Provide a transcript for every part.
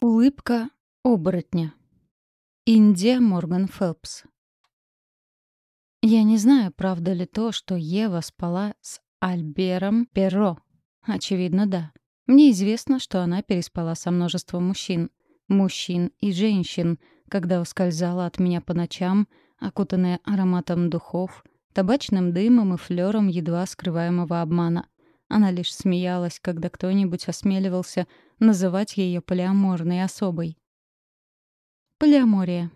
Улыбка оборотня. Индия Морган Фелпс. Я не знаю, правда ли то, что Ева спала с Альбером Перро. Очевидно, да. Мне известно, что она переспала со множеством мужчин. Мужчин и женщин, когда ускользала от меня по ночам, окутанная ароматом духов, табачным дымом и флером едва скрываемого обмана. Она лишь смеялась, когда кто-нибудь осмеливался называть ее полиаморной особой. Полиамория.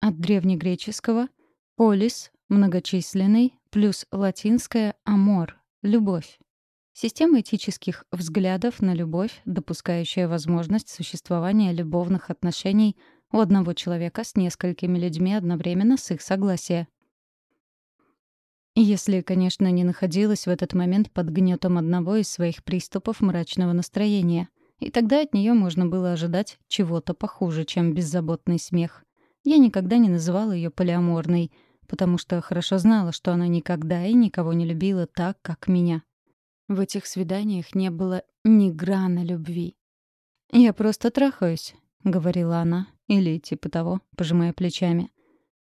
От древнегреческого «полис» — многочисленный, плюс латинское «амор» — любовь. Система этических взглядов на любовь, допускающая возможность существования любовных отношений у одного человека с несколькими людьми одновременно с их согласия. Если, конечно, не находилась в этот момент под гнетом одного из своих приступов мрачного настроения. И тогда от нее можно было ожидать чего-то похуже, чем беззаботный смех. Я никогда не называла ее полиаморной, потому что хорошо знала, что она никогда и никого не любила так, как меня. В этих свиданиях не было ни грана любви. «Я просто трахаюсь», — говорила она, или типа того, пожимая плечами.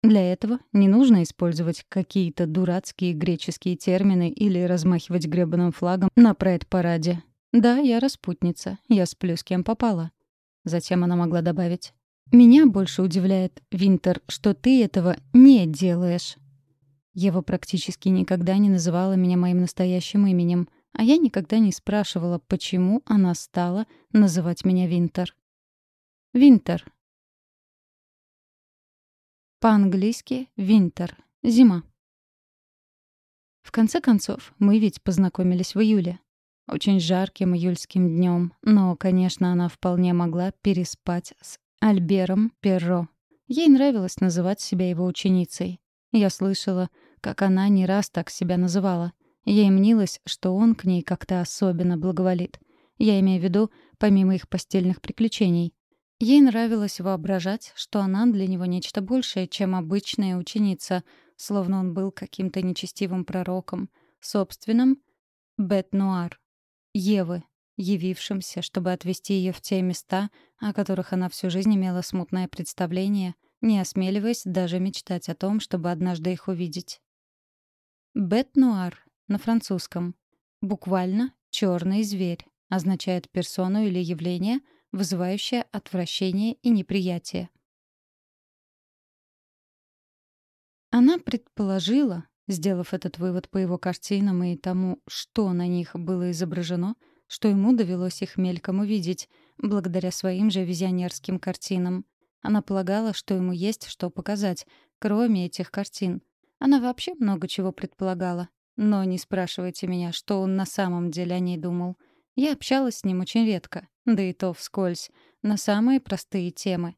Для этого не нужно использовать какие-то дурацкие греческие термины или размахивать гребаным флагом на прайд-параде. «Да, я распутница. Я сплю с кем попала». Затем она могла добавить. «Меня больше удивляет, Винтер, что ты этого не делаешь». Ева практически никогда не называла меня моим настоящим именем, а я никогда не спрашивала, почему она стала называть меня Винтер. Винтер. По-английски «винтер» — зима. В конце концов, мы ведь познакомились в июле. Очень жарким июльским днем, но, конечно, она вполне могла переспать с Альбером Перро. Ей нравилось называть себя его ученицей. Я слышала, как она не раз так себя называла. Ей мнилось, что он к ней как-то особенно благоволит. Я имею в виду, помимо их постельных приключений. Ей нравилось воображать, что она для него нечто большее, чем обычная ученица, словно он был каким-то нечестивым пророком, собственным бет-нуар, Евы, явившимся, чтобы отвести ее в те места, о которых она всю жизнь имела смутное представление, не осмеливаясь даже мечтать о том, чтобы однажды их увидеть. Бет-нуар на французском. Буквально «черный зверь» означает персону или явление, вызывающее отвращение и неприятие. Она предположила, сделав этот вывод по его картинам и тому, что на них было изображено, что ему довелось их мельком увидеть, благодаря своим же визионерским картинам. Она полагала, что ему есть что показать, кроме этих картин. Она вообще много чего предполагала. Но не спрашивайте меня, что он на самом деле о ней думал. Я общалась с ним очень редко, да и то вскользь, на самые простые темы.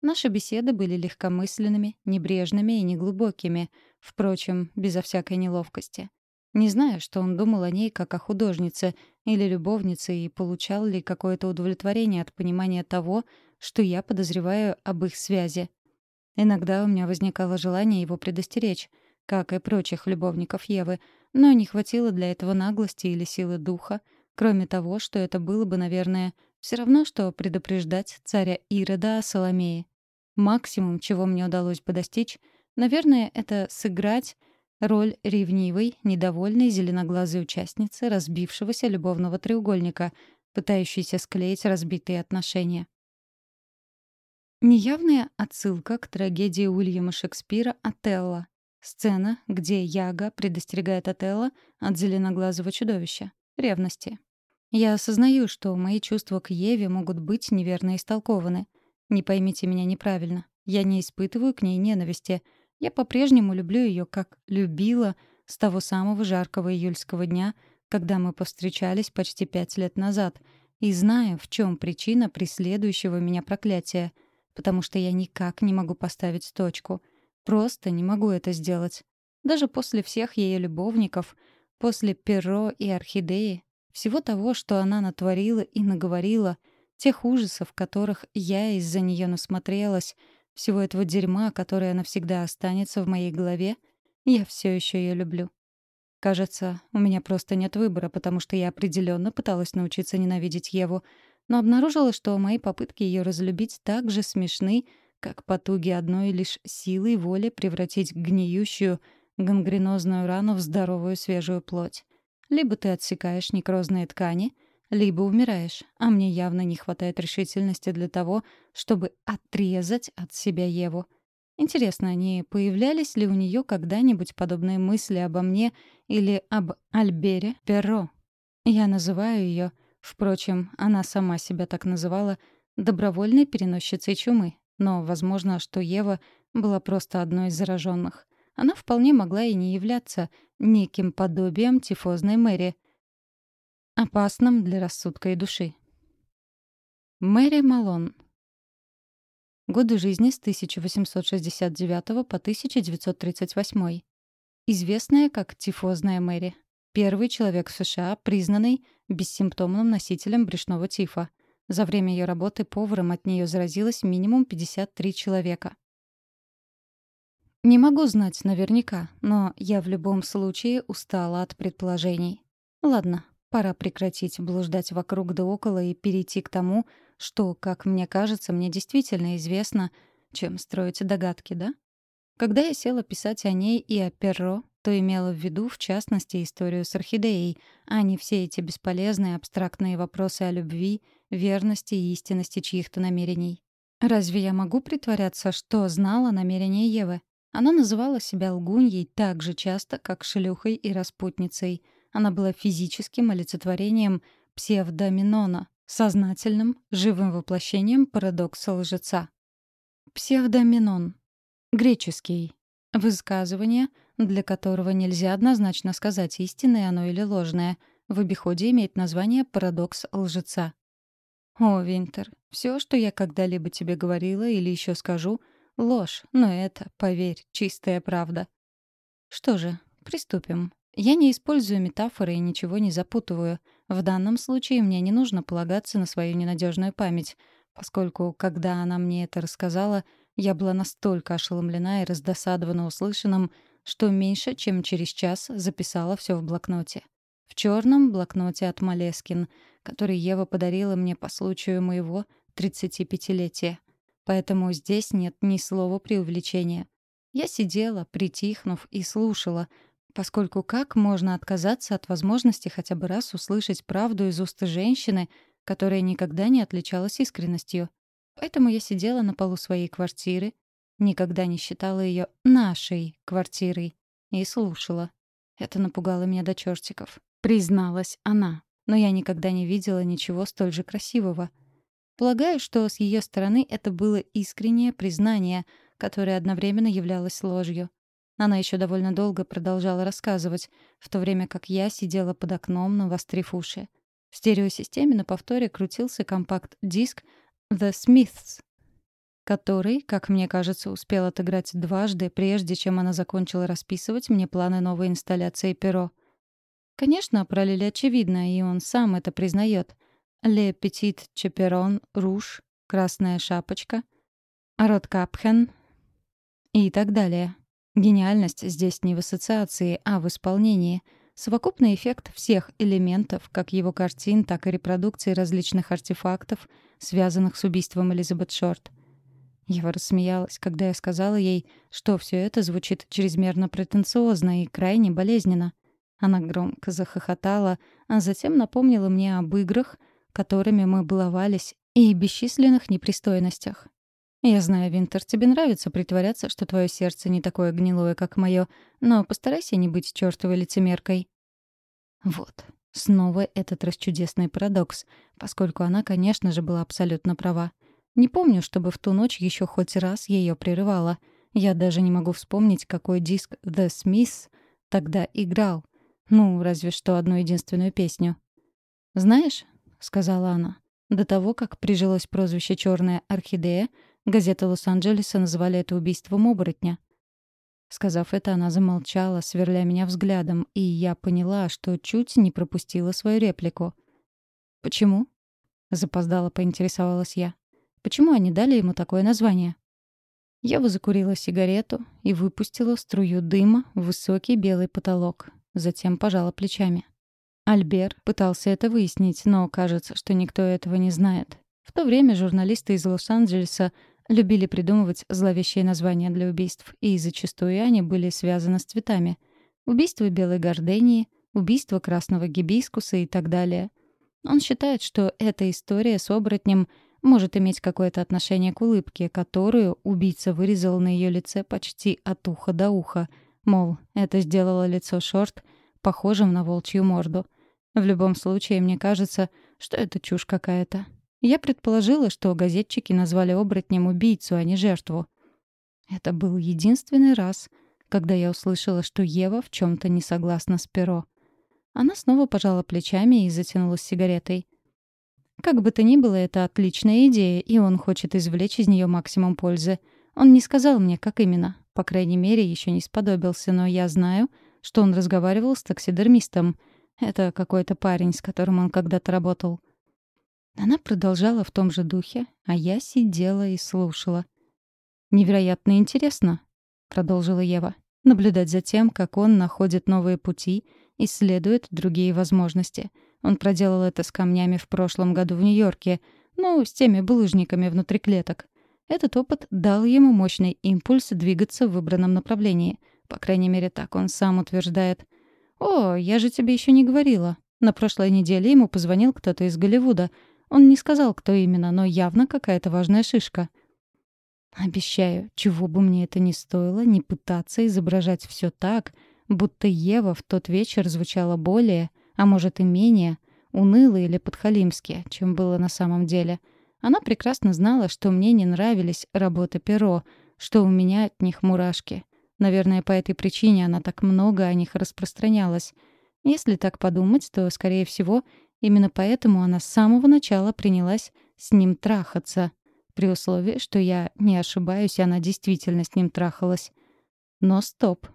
Наши беседы были легкомысленными, небрежными и неглубокими, впрочем, безо всякой неловкости. Не знаю, что он думал о ней как о художнице или любовнице и получал ли какое-то удовлетворение от понимания того, что я подозреваю об их связи. Иногда у меня возникало желание его предостеречь, как и прочих любовников Евы, но не хватило для этого наглости или силы духа, кроме того, что это было бы, наверное, все равно, что предупреждать царя Ирода о Соломее. Максимум, чего мне удалось бы достичь, наверное, это сыграть роль ревнивой, недовольной зеленоглазой участницы разбившегося любовного треугольника, пытающейся склеить разбитые отношения. Неявная отсылка к трагедии Уильяма Шекспира «Отелло». Сцена, где Яга предостерегает Отелло от зеленоглазого чудовища — ревности. Я осознаю, что мои чувства к Еве могут быть неверно истолкованы — не поймите меня неправильно. Я не испытываю к ней ненависти. Я по-прежнему люблю ее, как любила с того самого жаркого июльского дня, когда мы повстречались почти пять лет назад, и знаю, в чем причина преследующего меня проклятия, потому что я никак не могу поставить точку. Просто не могу это сделать. Даже после всех ее любовников, после Перо и Орхидеи, всего того, что она натворила и наговорила — Тех ужасов, которых я из-за нее насмотрелась, всего этого дерьма, которое навсегда останется в моей голове, я все еще ее люблю. Кажется, у меня просто нет выбора, потому что я определенно пыталась научиться ненавидеть Еву. но обнаружила, что мои попытки ее разлюбить так же смешны, как потуги одной лишь силой воли превратить гниющую, гангренозную рану в здоровую свежую плоть. Либо ты отсекаешь некрозные ткани, либо умираешь, а мне явно не хватает решительности для того, чтобы отрезать от себя Еву. Интересно, не появлялись ли у нее когда-нибудь подобные мысли обо мне или об Альбере Перро? Я называю ее, впрочем, она сама себя так называла, добровольной переносчицей чумы. Но возможно, что Ева была просто одной из зараженных. Она вполне могла и не являться неким подобием тифозной Мэри, опасным для рассудка и души. Мэри Малон. Годы жизни с 1869 по 1938. Известная как тифозная Мэри. Первый человек в США, признанный бессимптомным носителем брюшного тифа. За время ее работы поваром от нее заразилось минимум 53 человека. Не могу знать наверняка, но я в любом случае устала от предположений. Ладно, пора прекратить блуждать вокруг да около и перейти к тому, что, как мне кажется, мне действительно известно, чем строить догадки, да? Когда я села писать о ней и о Перро, то имела в виду, в частности, историю с орхидеей, а не все эти бесполезные абстрактные вопросы о любви, верности и истинности чьих-то намерений. Разве я могу притворяться, что знала намерения Евы? Она называла себя лгуньей так же часто, как шлюхой и распутницей. Она была физическим олицетворением псевдоминона, сознательным, живым воплощением парадокса лжеца. Псевдоминон. Греческий. Высказывание — для которого нельзя однозначно сказать, истинное оно или ложное. В обиходе имеет название «парадокс лжеца». «О, Винтер, все, что я когда-либо тебе говорила или еще скажу — ложь, но это, поверь, чистая правда». Что же, приступим. Я не использую метафоры и ничего не запутываю. В данном случае мне не нужно полагаться на свою ненадежную память, поскольку, когда она мне это рассказала, я была настолько ошеломлена и раздосадована услышанным, что меньше, чем через час записала все в блокноте. В черном блокноте от Малескин, который Ева подарила мне по случаю моего 35-летия. Поэтому здесь нет ни слова преувеличения. Я сидела, притихнув, и слушала, поскольку как можно отказаться от возможности хотя бы раз услышать правду из уст женщины, которая никогда не отличалась искренностью. Поэтому я сидела на полу своей квартиры, Никогда не считала ее нашей квартирой. И слушала. Это напугало меня до чертиков. Призналась она. Но я никогда не видела ничего столь же красивого. Полагаю, что с ее стороны это было искреннее признание, которое одновременно являлось ложью. Она еще довольно долго продолжала рассказывать, в то время как я сидела под окном, навострив уши. В стереосистеме на повторе крутился компакт-диск «The Smiths», который, как мне кажется, успел отыграть дважды, прежде чем она закончила расписывать мне планы новой инсталляции перо. Конечно, про Лили очевидно, и он сам это признает. «Ле Петит Чеперон Руш», «Красная шапочка», «Рот Капхен» и так далее. Гениальность здесь не в ассоциации, а в исполнении. Совокупный эффект всех элементов, как его картин, так и репродукции различных артефактов, связанных с убийством Элизабет Шорт — Ева рассмеялась, когда я сказала ей, что все это звучит чрезмерно претенциозно и крайне болезненно. Она громко захохотала, а затем напомнила мне об играх, которыми мы баловались, и бесчисленных непристойностях. «Я знаю, Винтер, тебе нравится притворяться, что твое сердце не такое гнилое, как мое, но постарайся не быть чертовой лицемеркой». Вот, снова этот расчудесный парадокс, поскольку она, конечно же, была абсолютно права. Не помню, чтобы в ту ночь еще хоть раз ее прерывала. Я даже не могу вспомнить, какой диск The Smiths тогда играл. Ну, разве что одну единственную песню. «Знаешь», — сказала она, — «до того, как прижилось прозвище «Черная орхидея», газеты Лос-Анджелеса называли это убийством оборотня». Сказав это, она замолчала, сверля меня взглядом, и я поняла, что чуть не пропустила свою реплику. «Почему?» — запоздала поинтересовалась я. Почему они дали ему такое название? Ева закурила сигарету и выпустила струю дыма в высокий белый потолок. Затем пожала плечами. Альбер пытался это выяснить, но кажется, что никто этого не знает. В то время журналисты из Лос-Анджелеса любили придумывать зловещие названия для убийств, и зачастую они были связаны с цветами. Убийство белой гордении, убийство красного гибискуса и так далее. Он считает, что эта история с оборотнем может иметь какое-то отношение к улыбке, которую убийца вырезал на ее лице почти от уха до уха. Мол, это сделало лицо Шорт похожим на волчью морду. В любом случае, мне кажется, что это чушь какая-то. Я предположила, что газетчики назвали оборотнем убийцу, а не жертву. Это был единственный раз, когда я услышала, что Ева в чем то не согласна с Перо. Она снова пожала плечами и затянулась сигаретой. Как бы то ни было, это отличная идея, и он хочет извлечь из нее максимум пользы. Он не сказал мне, как именно. По крайней мере, еще не сподобился, но я знаю, что он разговаривал с таксидермистом. Это какой-то парень, с которым он когда-то работал. Она продолжала в том же духе, а я сидела и слушала. «Невероятно интересно», — продолжила Ева, «наблюдать за тем, как он находит новые пути, исследует другие возможности. Он проделал это с камнями в прошлом году в Нью-Йорке, ну, с теми булыжниками внутри клеток. Этот опыт дал ему мощный импульс двигаться в выбранном направлении. По крайней мере, так он сам утверждает. «О, я же тебе еще не говорила. На прошлой неделе ему позвонил кто-то из Голливуда — он не сказал, кто именно, но явно какая-то важная шишка. Обещаю, чего бы мне это ни стоило, не пытаться изображать все так, будто Ева в тот вечер звучала более, а может и менее, уныло или подхалимски, чем было на самом деле. Она прекрасно знала, что мне не нравились работы перо, что у меня от них мурашки. Наверное, по этой причине она так много о них распространялась. Если так подумать, то, скорее всего, Именно поэтому она с самого начала принялась с ним трахаться. При условии, что я не ошибаюсь, она действительно с ним трахалась. Но стоп.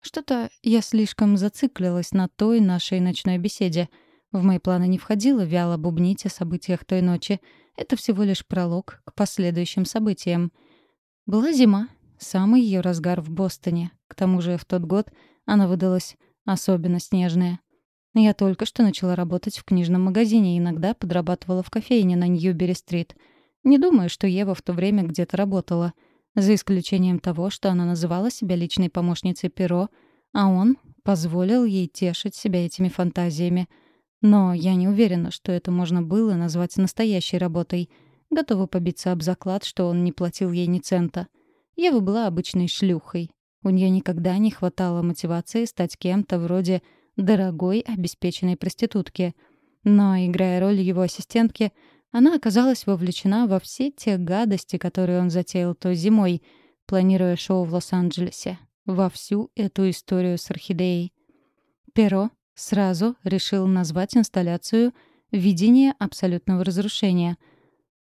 Что-то я слишком зациклилась на той нашей ночной беседе. В мои планы не входило вяло бубнить о событиях той ночи. Это всего лишь пролог к последующим событиям. Была зима, самый ее разгар в Бостоне. К тому же в тот год она выдалась особенно снежная. Я только что начала работать в книжном магазине и иногда подрабатывала в кофейне на Ньюбери-стрит. Не думаю, что Ева в то время где-то работала. За исключением того, что она называла себя личной помощницей Перо, а он позволил ей тешить себя этими фантазиями. Но я не уверена, что это можно было назвать настоящей работой. Готова побиться об заклад, что он не платил ей ни цента. Ева была обычной шлюхой. У нее никогда не хватало мотивации стать кем-то вроде дорогой, обеспеченной проститутки. Но, играя роль его ассистентки, она оказалась вовлечена во все те гадости, которые он затеял той зимой, планируя шоу в Лос-Анджелесе, во всю эту историю с орхидеей. Перо сразу решил назвать инсталляцию «Видение абсолютного разрушения»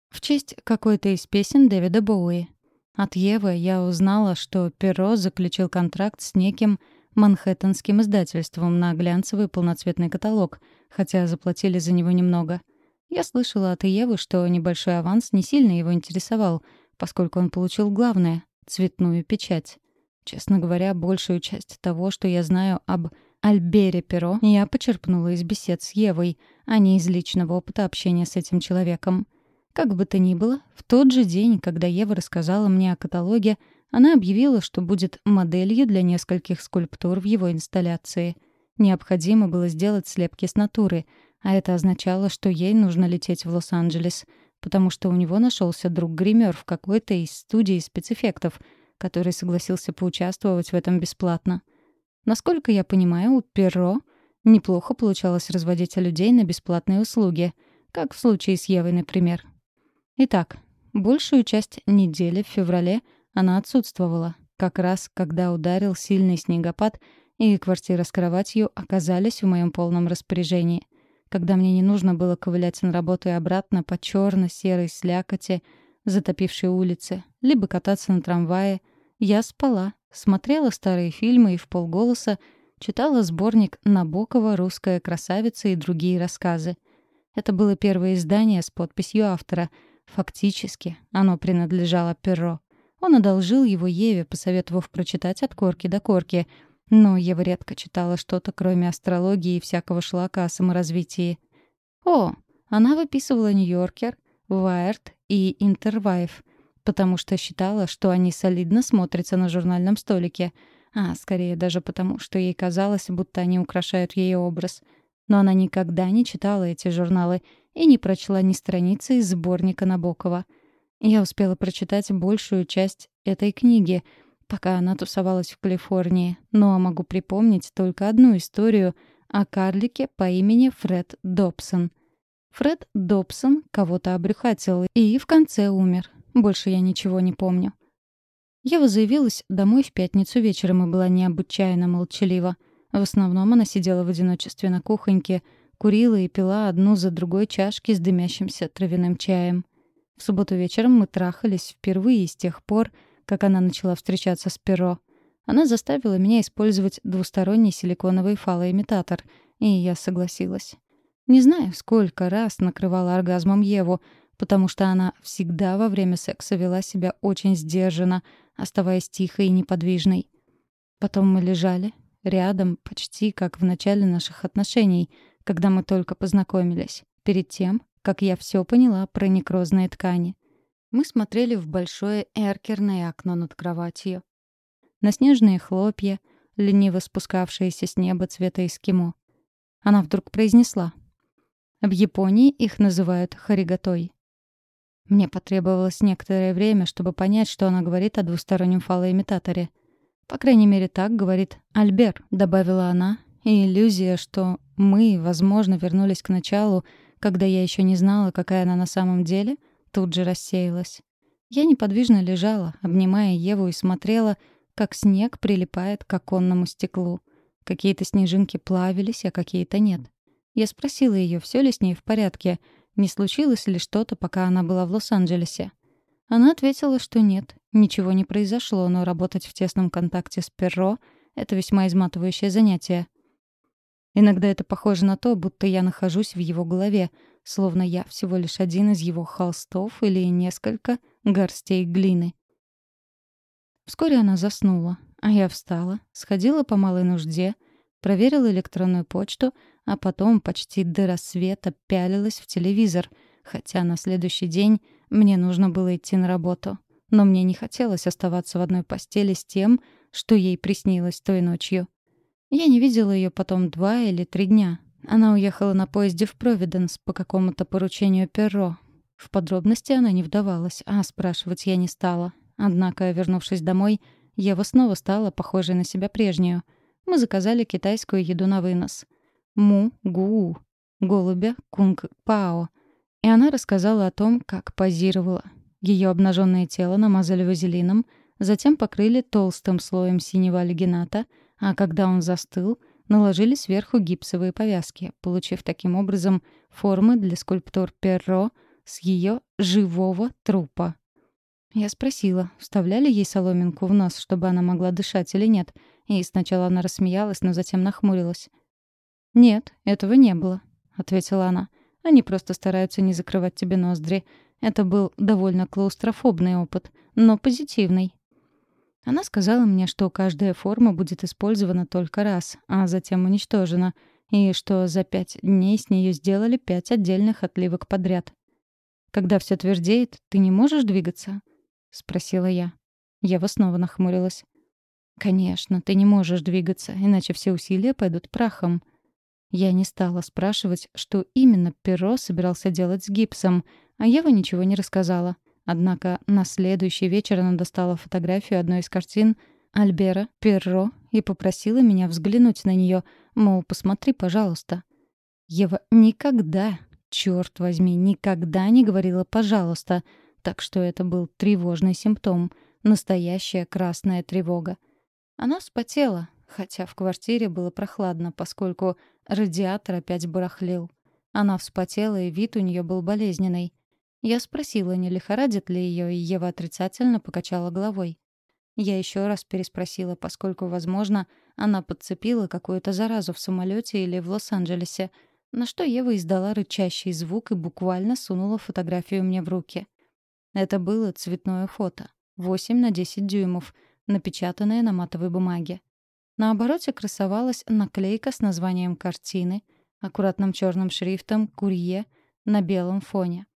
в честь какой-то из песен Дэвида Боуи. От Евы я узнала, что Перо заключил контракт с неким манхэттенским издательством на глянцевый полноцветный каталог, хотя заплатили за него немного. Я слышала от Евы, что небольшой аванс не сильно его интересовал, поскольку он получил главное — цветную печать. Честно говоря, большую часть того, что я знаю об Альбере Перо, я почерпнула из бесед с Евой, а не из личного опыта общения с этим человеком. Как бы то ни было, в тот же день, когда Ева рассказала мне о каталоге, она объявила, что будет моделью для нескольких скульптур в его инсталляции. Необходимо было сделать слепки с натуры, а это означало, что ей нужно лететь в Лос-Анджелес, потому что у него нашелся друг-гример в какой-то из студий спецэффектов, который согласился поучаствовать в этом бесплатно. Насколько я понимаю, у Перро неплохо получалось разводить людей на бесплатные услуги, как в случае с Евой, например. Итак, большую часть недели в феврале — она отсутствовала, как раз когда ударил сильный снегопад, и квартира с кроватью оказались в моем полном распоряжении. Когда мне не нужно было ковылять на работу и обратно по черно-серой слякоти, затопившей улицы, либо кататься на трамвае, я спала, смотрела старые фильмы и в полголоса читала сборник Набокова «Русская красавица» и другие рассказы. Это было первое издание с подписью автора. Фактически оно принадлежало Перро. Он одолжил его Еве, посоветовав прочитать от корки до корки. Но Ева редко читала что-то, кроме астрологии и всякого шлака о саморазвитии. О, она выписывала «Нью-Йоркер», «Вайерд» и «Интервайв», потому что считала, что они солидно смотрятся на журнальном столике, а скорее даже потому, что ей казалось, будто они украшают ее образ. Но она никогда не читала эти журналы и не прочла ни страницы из сборника Набокова. Я успела прочитать большую часть этой книги, пока она тусовалась в Калифорнии, но могу припомнить только одну историю о карлике по имени Фред Добсон. Фред Добсон кого-то обрюхатил и в конце умер. Больше я ничего не помню. Ева заявилась домой в пятницу вечером и была необычайно молчалива. В основном она сидела в одиночестве на кухоньке, курила и пила одну за другой чашки с дымящимся травяным чаем. В субботу вечером мы трахались впервые с тех пор, как она начала встречаться с Перо. Она заставила меня использовать двусторонний силиконовый фалоимитатор, и я согласилась. Не знаю, сколько раз накрывала оргазмом Еву, потому что она всегда во время секса вела себя очень сдержанно, оставаясь тихой и неподвижной. Потом мы лежали рядом, почти как в начале наших отношений, когда мы только познакомились, перед тем, как я все поняла про некрозные ткани. Мы смотрели в большое эркерное окно над кроватью. На снежные хлопья, лениво спускавшиеся с неба цвета эскимо. Она вдруг произнесла. В Японии их называют харигатой. Мне потребовалось некоторое время, чтобы понять, что она говорит о двустороннем фалоимитаторе. По крайней мере, так говорит Альбер, добавила она, и иллюзия, что мы, возможно, вернулись к началу, когда я еще не знала, какая она на самом деле, тут же рассеялась. Я неподвижно лежала, обнимая Еву и смотрела, как снег прилипает к оконному стеклу. Какие-то снежинки плавились, а какие-то нет. Я спросила ее, все ли с ней в порядке, не случилось ли что-то, пока она была в Лос-Анджелесе. Она ответила, что нет, ничего не произошло, но работать в тесном контакте с Перро — это весьма изматывающее занятие. Иногда это похоже на то, будто я нахожусь в его голове, словно я всего лишь один из его холстов или несколько горстей глины. Вскоре она заснула, а я встала, сходила по малой нужде, проверила электронную почту, а потом почти до рассвета пялилась в телевизор, хотя на следующий день мне нужно было идти на работу. Но мне не хотелось оставаться в одной постели с тем, что ей приснилось той ночью. Я не видела ее потом два или три дня. Она уехала на поезде в Провиденс по какому-то поручению Перро. В подробности она не вдавалась, а спрашивать я не стала. Однако, вернувшись домой, Ева снова стала похожей на себя прежнюю. Мы заказали китайскую еду на вынос. Му-гу, голубя кунг-пао. И она рассказала о том, как позировала. Ее обнаженное тело намазали вазелином, затем покрыли толстым слоем синего аллигената — а когда он застыл, наложили сверху гипсовые повязки, получив таким образом формы для скульптур Перро с ее живого трупа. Я спросила, вставляли ей соломинку в нос, чтобы она могла дышать или нет, и сначала она рассмеялась, но затем нахмурилась. «Нет, этого не было», — ответила она. «Они просто стараются не закрывать тебе ноздри. Это был довольно клаустрофобный опыт, но позитивный. Она сказала мне, что каждая форма будет использована только раз, а затем уничтожена, и что за пять дней с нее сделали пять отдельных отливок подряд. «Когда все твердеет, ты не можешь двигаться?» — спросила я. Ева снова нахмурилась. «Конечно, ты не можешь двигаться, иначе все усилия пойдут прахом». Я не стала спрашивать, что именно Перо собирался делать с гипсом, а Ева ничего не рассказала. Однако на следующий вечер она достала фотографию одной из картин Альбера Перро и попросила меня взглянуть на нее, мол, посмотри, пожалуйста. Ева никогда, черт возьми, никогда не говорила «пожалуйста», так что это был тревожный симптом, настоящая красная тревога. Она вспотела, хотя в квартире было прохладно, поскольку радиатор опять барахлил. Она вспотела, и вид у нее был болезненный. Я спросила, не лихорадит ли ее, и Ева отрицательно покачала головой. Я еще раз переспросила, поскольку, возможно, она подцепила какую-то заразу в самолете или в Лос-Анджелесе, на что Ева издала рычащий звук и буквально сунула фотографию мне в руки. Это было цветное фото, 8 на 10 дюймов, напечатанное на матовой бумаге. На обороте красовалась наклейка с названием картины, аккуратным черным шрифтом «Курье» на белом фоне.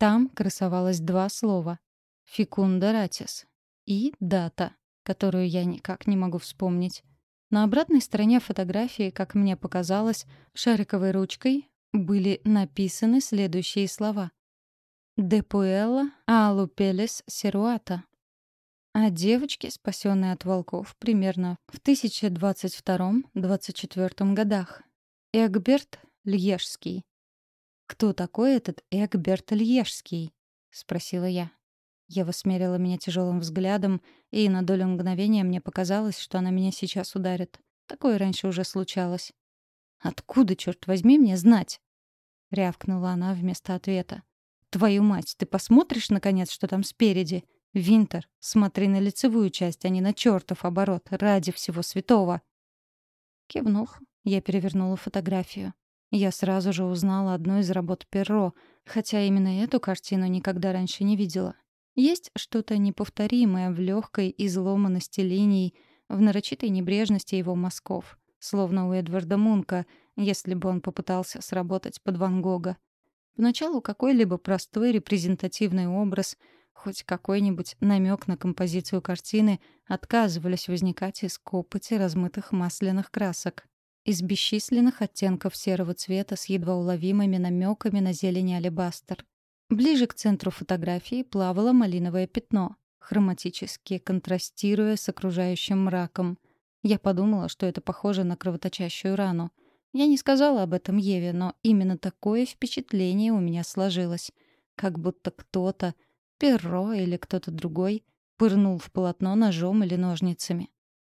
Там красовалось два слова «Фекунда ратис» и дата, которую я никак не могу вспомнить. На обратной стороне фотографии, как мне показалось, шариковой ручкой были написаны следующие слова. «Депуэлла алупелес серуата». А девочки, спасенные от волков, примерно в 1022-24 годах. Эгберт Льежский. «Кто такой этот Эгберт Льежский?» — спросила я. Ева смерила меня тяжелым взглядом, и на долю мгновения мне показалось, что она меня сейчас ударит. Такое раньше уже случалось. «Откуда, черт возьми, мне знать?» — рявкнула она вместо ответа. «Твою мать, ты посмотришь, наконец, что там спереди? Винтер, смотри на лицевую часть, а не на чертов оборот, ради всего святого!» Кивнув, я перевернула фотографию. Я сразу же узнала одну из работ Перро, хотя именно эту картину никогда раньше не видела. Есть что-то неповторимое в легкой изломанности линий, в нарочитой небрежности его мазков, словно у Эдварда Мунка, если бы он попытался сработать под Ван Гога. Поначалу какой-либо простой репрезентативный образ, хоть какой-нибудь намек на композицию картины отказывались возникать из копоти размытых масляных красок, из бесчисленных оттенков серого цвета с едва уловимыми намеками на зелень алебастер. Ближе к центру фотографии плавало малиновое пятно, хроматически контрастируя с окружающим мраком. Я подумала, что это похоже на кровоточащую рану. Я не сказала об этом Еве, но именно такое впечатление у меня сложилось. Как будто кто-то, перо или кто-то другой, пырнул в полотно ножом или ножницами.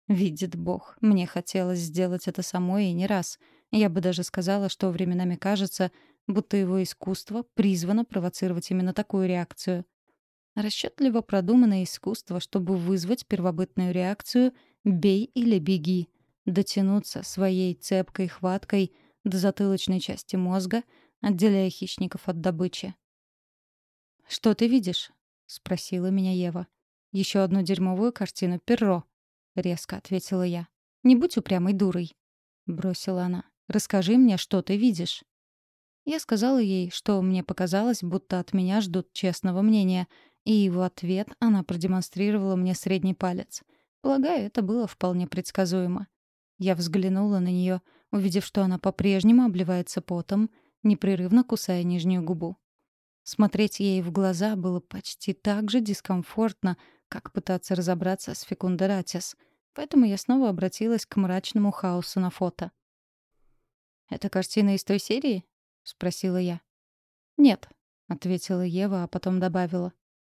Видит Бог, мне хотелось сделать это самой и не раз. Я бы даже сказала, что временами кажется, будто его искусство призвано провоцировать именно такую реакцию. Расчетливо продуманное искусство, чтобы вызвать первобытную реакцию «бей или беги», дотянуться своей цепкой хваткой до затылочной части мозга, отделяя хищников от добычи. «Что ты видишь?» — спросила меня Ева. Еще одну дерьмовую картину Перро», — резко ответила я. «Не будь упрямой дурой», — бросила она. «Расскажи мне, что ты видишь». Я сказала ей, что мне показалось, будто от меня ждут честного мнения, и в ответ она продемонстрировала мне средний палец. Полагаю, это было вполне предсказуемо. Я взглянула на нее, увидев, что она по-прежнему обливается потом, непрерывно кусая нижнюю губу. Смотреть ей в глаза было почти так же дискомфортно, как пытаться разобраться с фекундератис, поэтому я снова обратилась к мрачному хаосу на фото. «Это картина из той серии?» — спросила я. «Нет», — ответила Ева, а потом добавила.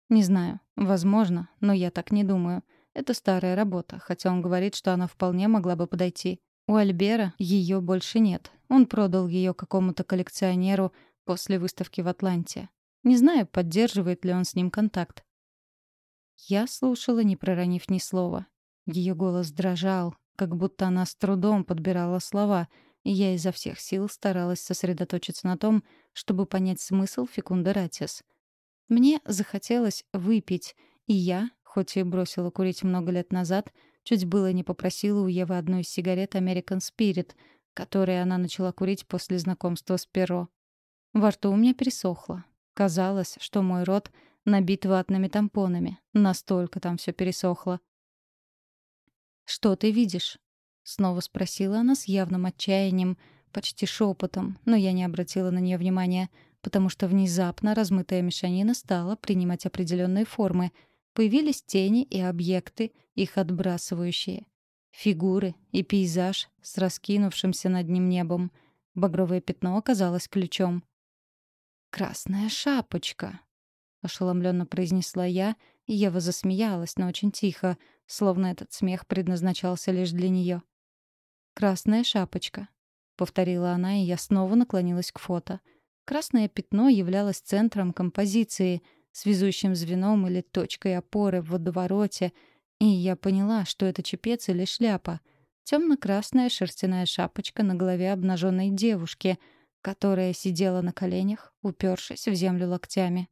«Не знаю. Возможно, но я так не думаю. Это старая работа, хотя он говорит, что она вполне могла бы подойти. У Альбера ее больше нет. Он продал ее какому-то коллекционеру после выставки в Атланте. Не знаю, поддерживает ли он с ним контакт. Я слушала, не проронив ни слова. Ее голос дрожал, как будто она с трудом подбирала слова, и я изо всех сил старалась сосредоточиться на том, чтобы понять смысл фекунда ратис. Мне захотелось выпить, и я, хоть и бросила курить много лет назад, чуть было не попросила у Евы одну из сигарет American Spirit, которые она начала курить после знакомства с Перо. Во рту у меня пересохло. Казалось, что мой рот набит ватными тампонами. Настолько там все пересохло. «Что ты видишь?» Снова спросила она с явным отчаянием, почти шепотом, но я не обратила на нее внимания, потому что внезапно размытая мешанина стала принимать определенные формы. Появились тени и объекты, их отбрасывающие. Фигуры и пейзаж с раскинувшимся над ним небом. Багровое пятно оказалось ключом. «Красная шапочка», — ошеломленно произнесла я, и Ева засмеялась, но очень тихо, словно этот смех предназначался лишь для нее. «Красная шапочка», — повторила она, и я снова наклонилась к фото. Красное пятно являлось центром композиции, связующим звеном или точкой опоры в водовороте, и я поняла, что это чепец или шляпа. Темно-красная шерстяная шапочка на голове обнаженной девушки, которая сидела на коленях, упершись в землю локтями.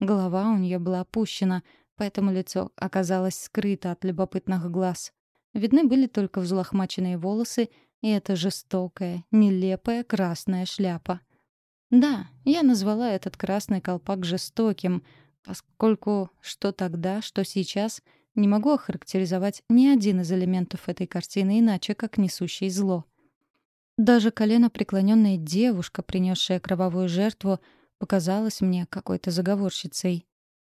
Голова у нее была опущена, поэтому лицо оказалось скрыто от любопытных глаз. Видны были только взлохмаченные волосы и эта жестокая, нелепая красная шляпа. Да, я назвала этот красный колпак жестоким, поскольку что тогда, что сейчас не могу охарактеризовать ни один из элементов этой картины иначе, как несущий зло. Даже колено преклоненная девушка, принесшая кровавую жертву, показалась мне какой-то заговорщицей.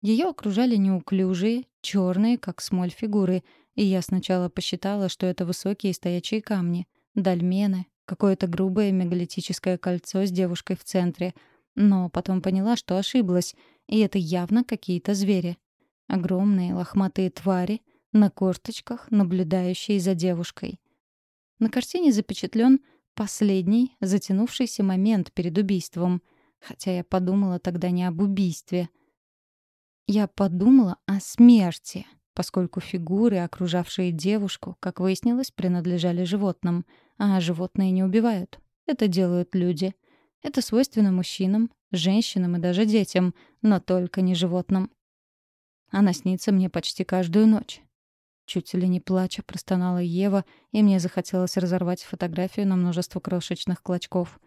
Ее окружали неуклюжие, черные, как смоль фигуры, и я сначала посчитала, что это высокие стоячие камни, дольмены, какое-то грубое мегалитическое кольцо с девушкой в центре. Но потом поняла, что ошиблась, и это явно какие-то звери. Огромные лохматые твари на корточках, наблюдающие за девушкой. На картине запечатлен последний, затянувшийся момент перед убийством. Хотя я подумала тогда не об убийстве. Я подумала о смерти, поскольку фигуры, окружавшие девушку, как выяснилось, принадлежали животным. А животные не убивают. Это делают люди. Это свойственно мужчинам, женщинам и даже детям, но только не животным. Она снится мне почти каждую ночь. Чуть ли не плача простонала Ева, и мне захотелось разорвать фотографию на множество крошечных клочков.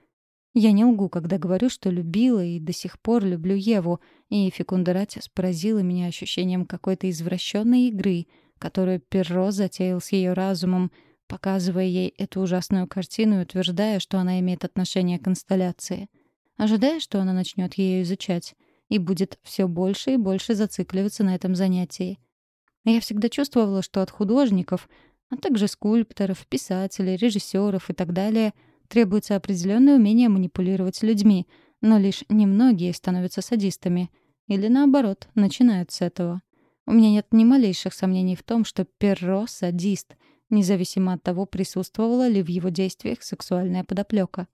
Я не лгу, когда говорю, что любила и до сих пор люблю Еву, и Фекундератис поразила меня ощущением какой-то извращенной игры, которую Перро затеял с ее разумом, показывая ей эту ужасную картину и утверждая, что она имеет отношение к инсталляции. Ожидая, что она начнет ее изучать и будет все больше и больше зацикливаться на этом занятии. Я всегда чувствовала, что от художников, а также скульпторов, писателей, режиссеров и так далее требуется определенное умение манипулировать людьми, но лишь немногие становятся садистами. Или наоборот, начинают с этого. У меня нет ни малейших сомнений в том, что Перро — садист, независимо от того, присутствовала ли в его действиях сексуальная подоплека.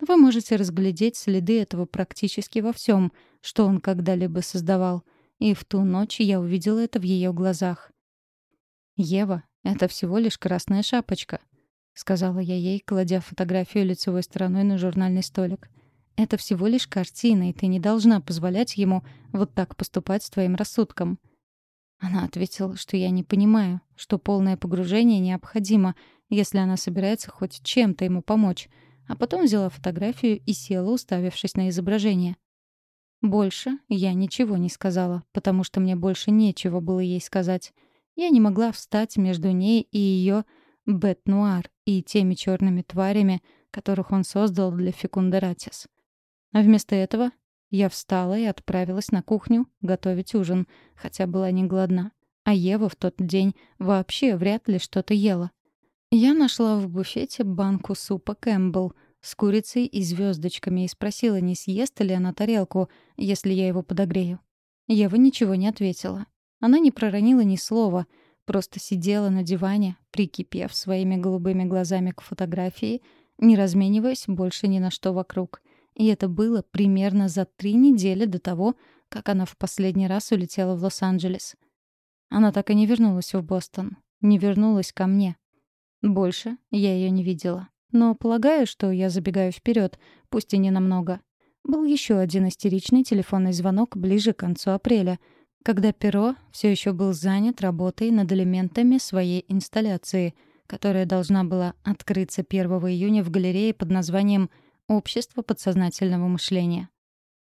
Вы можете разглядеть следы этого практически во всем, что он когда-либо создавал — и в ту ночь я увидела это в ее глазах. «Ева, это всего лишь красная шапочка», — сказала я ей, кладя фотографию лицевой стороной на журнальный столик. «Это всего лишь картина, и ты не должна позволять ему вот так поступать с твоим рассудком». Она ответила, что я не понимаю, что полное погружение необходимо, если она собирается хоть чем-то ему помочь, а потом взяла фотографию и села, уставившись на изображение. Больше я ничего не сказала, потому что мне больше нечего было ей сказать. Я не могла встать между ней и ее Бет-Нуар и теми черными тварями, которых он создал для Фекундератис. А вместо этого я встала и отправилась на кухню готовить ужин, хотя была не голодна. А Ева в тот день вообще вряд ли что-то ела. Я нашла в буфете банку супа Кэмпбелл — с курицей и звездочками и спросила, не съест ли она тарелку, если я его подогрею. Ева ничего не ответила. Она не проронила ни слова, просто сидела на диване, прикипев своими голубыми глазами к фотографии, не размениваясь больше ни на что вокруг. И это было примерно за три недели до того, как она в последний раз улетела в Лос-Анджелес. Она так и не вернулась в Бостон. Не вернулась ко мне. Больше я ее не видела. Но полагаю, что я забегаю вперед, пусть и не намного. Был еще один истеричный телефонный звонок ближе к концу апреля, когда Перо все еще был занят работой над элементами своей инсталляции, которая должна была открыться 1 июня в галерее под названием «Общество подсознательного мышления».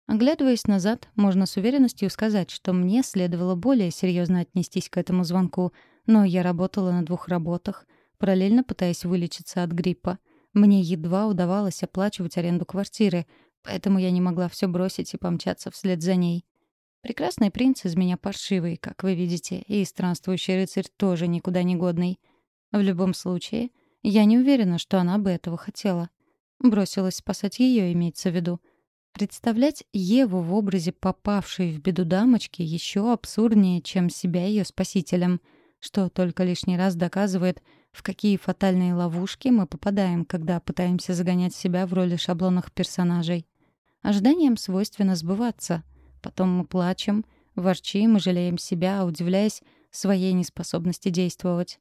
Оглядываясь назад, можно с уверенностью сказать, что мне следовало более серьезно отнестись к этому звонку, но я работала на двух работах, параллельно пытаясь вылечиться от гриппа — мне едва удавалось оплачивать аренду квартиры, поэтому я не могла все бросить и помчаться вслед за ней. Прекрасный принц из меня паршивый, как вы видите, и странствующий рыцарь тоже никуда не годный. В любом случае, я не уверена, что она бы этого хотела. Бросилась спасать ее, имеется в виду. Представлять Еву в образе попавшей в беду дамочки еще абсурднее, чем себя ее спасителем, что только лишний раз доказывает — в какие фатальные ловушки мы попадаем, когда пытаемся загонять себя в роли шаблонных персонажей. Ожиданиям свойственно сбываться. Потом мы плачем, ворчим и жалеем себя, удивляясь своей неспособности действовать.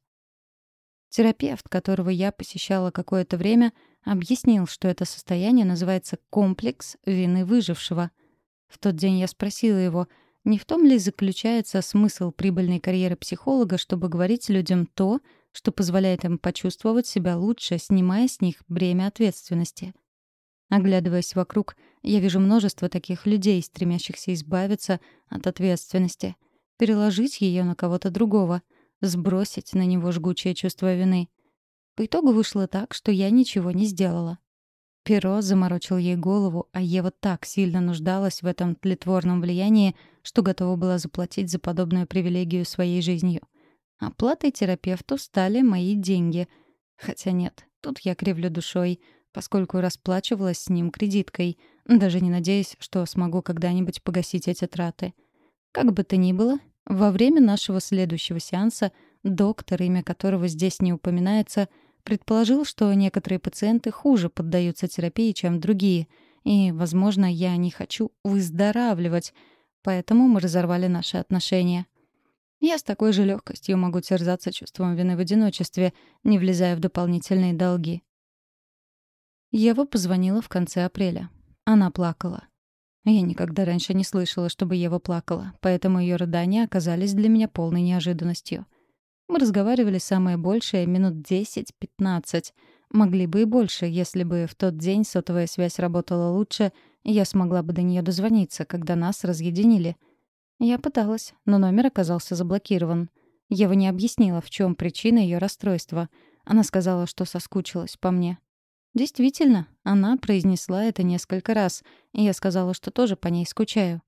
Терапевт, которого я посещала какое-то время, объяснил, что это состояние называется комплекс вины выжившего. В тот день я спросила его, не в том ли заключается смысл прибыльной карьеры психолога, чтобы говорить людям то, что позволяет им почувствовать себя лучше, снимая с них бремя ответственности. Оглядываясь вокруг, я вижу множество таких людей, стремящихся избавиться от ответственности, переложить ее на кого-то другого, сбросить на него жгучее чувство вины. По итогу вышло так, что я ничего не сделала. Перо заморочил ей голову, а Ева так сильно нуждалась в этом тлетворном влиянии, что готова была заплатить за подобную привилегию своей жизнью. Оплатой терапевту стали мои деньги. Хотя нет, тут я кривлю душой — поскольку расплачивалась с ним кредиткой, даже не надеясь, что смогу когда-нибудь погасить эти траты. Как бы то ни было, во время нашего следующего сеанса доктор, имя которого здесь не упоминается, предположил, что некоторые пациенты хуже поддаются терапии, чем другие, и, возможно, я не хочу выздоравливать, поэтому мы разорвали наши отношения. Я с такой же легкостью могу терзаться чувством вины в одиночестве, не влезая в дополнительные долги. Ева позвонила в конце апреля. Она плакала. Я никогда раньше не слышала, чтобы Ева плакала, поэтому ее рыдания оказались для меня полной неожиданностью. Мы разговаривали самое большее минут 10-15. Могли бы и больше, если бы в тот день сотовая связь работала лучше, я смогла бы до нее дозвониться, когда нас разъединили. Я пыталась, но номер оказался заблокирован. Ева не объяснила, в чем причина ее расстройства. Она сказала, что соскучилась по мне. Действительно, она произнесла это несколько раз, и я сказала, что тоже по ней скучаю.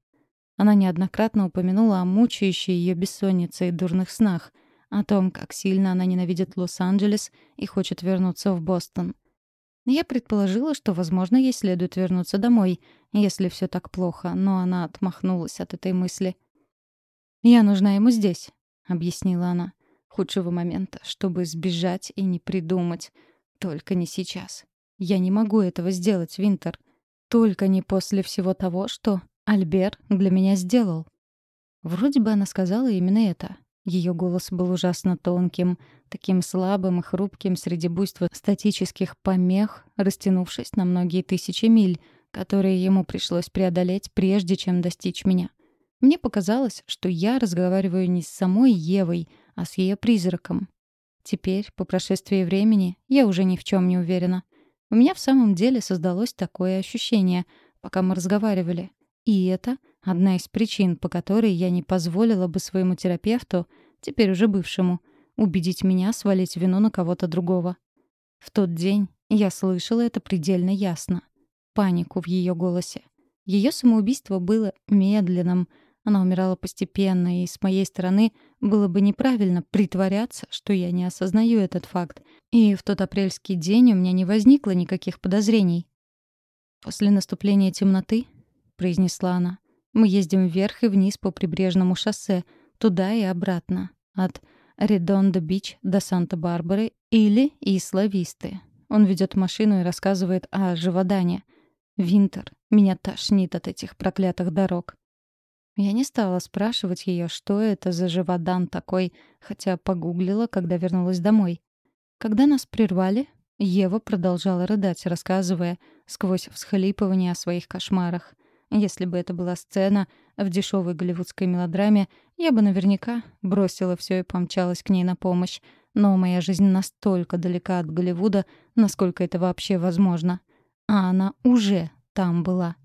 Она неоднократно упомянула о мучающей ее бессоннице и дурных снах, о том, как сильно она ненавидит Лос-Анджелес и хочет вернуться в Бостон. Я предположила, что, возможно, ей следует вернуться домой, если все так плохо, но она отмахнулась от этой мысли. «Я нужна ему здесь», — объяснила она. «Худшего момента, чтобы сбежать и не придумать. Только не сейчас». Я не могу этого сделать, Винтер. Только не после всего того, что Альбер для меня сделал. Вроде бы она сказала именно это. Ее голос был ужасно тонким, таким слабым и хрупким среди буйства статических помех, растянувшись на многие тысячи миль, которые ему пришлось преодолеть, прежде чем достичь меня. Мне показалось, что я разговариваю не с самой Евой, а с ее призраком. Теперь, по прошествии времени, я уже ни в чем не уверена. У меня в самом деле создалось такое ощущение, пока мы разговаривали. И это одна из причин, по которой я не позволила бы своему терапевту, теперь уже бывшему, убедить меня свалить вину на кого-то другого. В тот день я слышала это предельно ясно. Панику в ее голосе. Ее самоубийство было медленным, она умирала постепенно, и с моей стороны было бы неправильно притворяться, что я не осознаю этот факт. И в тот апрельский день у меня не возникло никаких подозрений. «После наступления темноты», — произнесла она, — «мы ездим вверх и вниз по прибрежному шоссе, туда и обратно, от Редондо-Бич до Санта-Барбары или Исла-Висты. Он ведет машину и рассказывает о Живодане. Винтер, меня тошнит от этих проклятых дорог. Я не стала спрашивать ее, что это за живодан такой, хотя погуглила, когда вернулась домой. Когда нас прервали, Ева продолжала рыдать, рассказывая сквозь всхлипывание о своих кошмарах. Если бы это была сцена в дешевой голливудской мелодраме, я бы наверняка бросила все и помчалась к ней на помощь. Но моя жизнь настолько далека от Голливуда, насколько это вообще возможно. А она уже там была.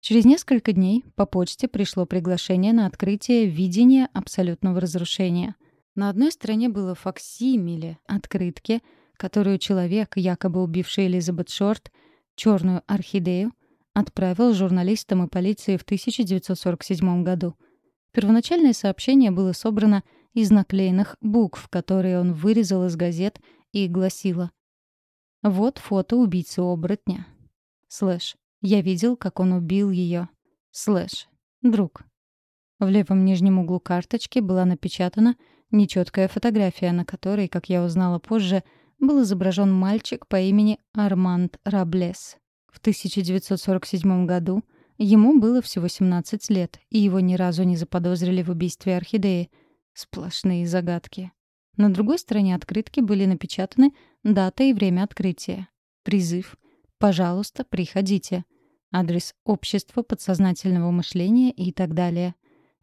Через несколько дней по почте пришло приглашение на открытие видения абсолютного разрушения. На одной стороне было факсимиле открытки, которую человек, якобы убивший Элизабет Шорт, черную орхидею, отправил журналистам и полиции в 1947 году. Первоначальное сообщение было собрано из наклеенных букв, которые он вырезал из газет и гласило «Вот фото убийцы-оборотня». Слэш. Я видел, как он убил ее. Слэш. Друг. В левом нижнем углу карточки была напечатана нечеткая фотография, на которой, как я узнала позже, был изображен мальчик по имени Арманд Раблес. В 1947 году ему было всего 17 лет, и его ни разу не заподозрили в убийстве орхидеи. Сплошные загадки. На другой стороне открытки были напечатаны дата и время открытия. Призыв «Пожалуйста, приходите» адрес общества подсознательного мышления и так далее.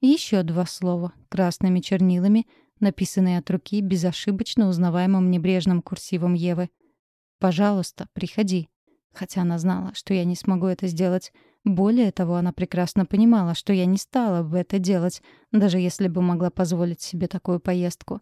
еще два слова красными чернилами написанный от руки безошибочно узнаваемым небрежным курсивом Евы. «Пожалуйста, приходи». Хотя она знала, что я не смогу это сделать. Более того, она прекрасно понимала, что я не стала бы это делать, даже если бы могла позволить себе такую поездку.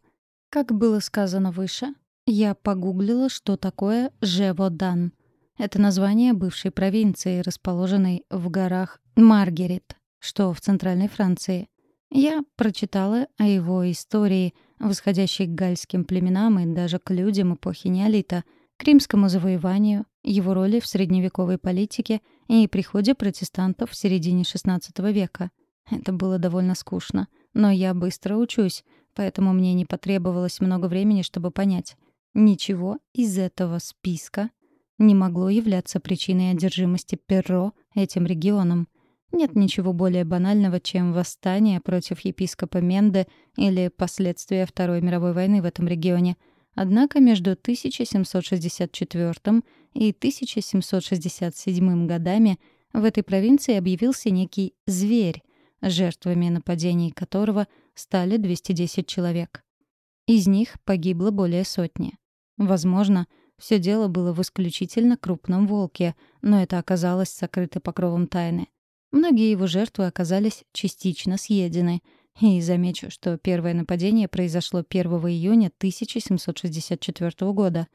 Как было сказано выше, я погуглила, что такое Жеводан. Это название бывшей провинции, расположенной в горах Маргерит, что в центральной Франции. Я прочитала о его истории, восходящей к гальским племенам и даже к людям эпохи неолита, к римскому завоеванию, его роли в средневековой политике и приходе протестантов в середине XVI века. Это было довольно скучно, но я быстро учусь, поэтому мне не потребовалось много времени, чтобы понять. Ничего из этого списка не могло являться причиной одержимости Перро этим регионом — нет ничего более банального, чем восстание против епископа Менде или последствия Второй мировой войны в этом регионе. Однако между 1764 и 1767 годами в этой провинции объявился некий «зверь», жертвами нападений которого стали 210 человек. Из них погибло более сотни. Возможно, все дело было в исключительно крупном волке, но это оказалось сокрыто покровом тайны. Многие его жертвы оказались частично съедены. И замечу, что первое нападение произошло 1 июня 1764 года.